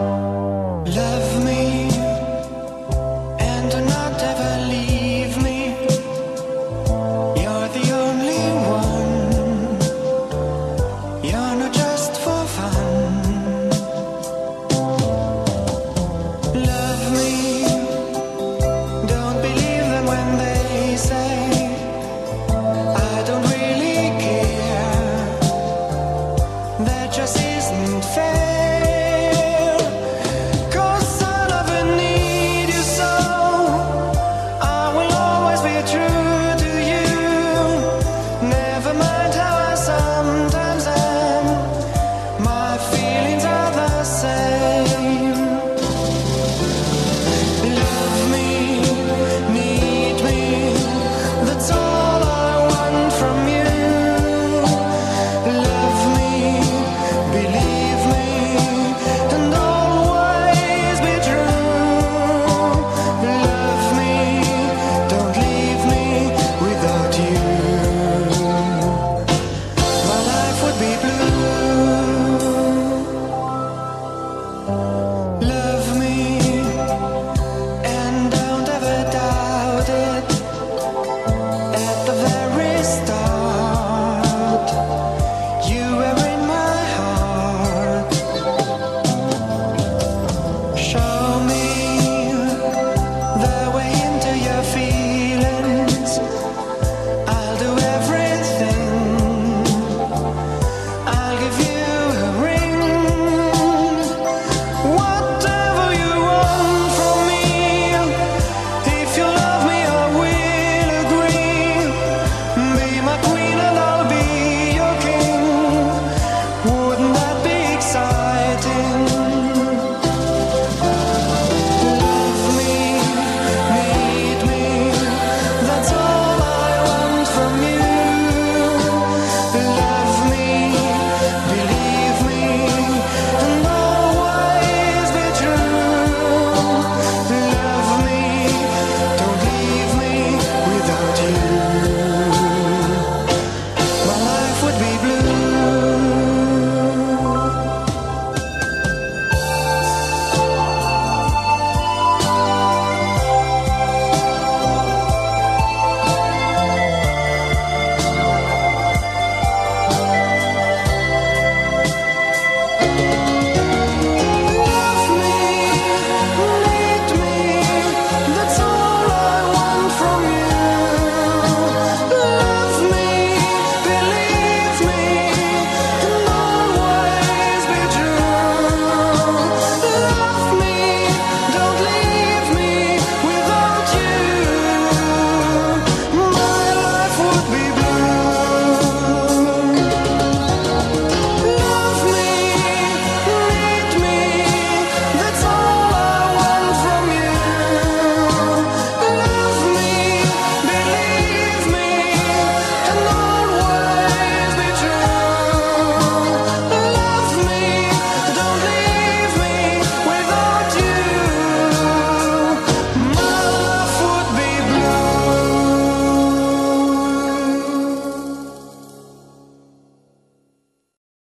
Love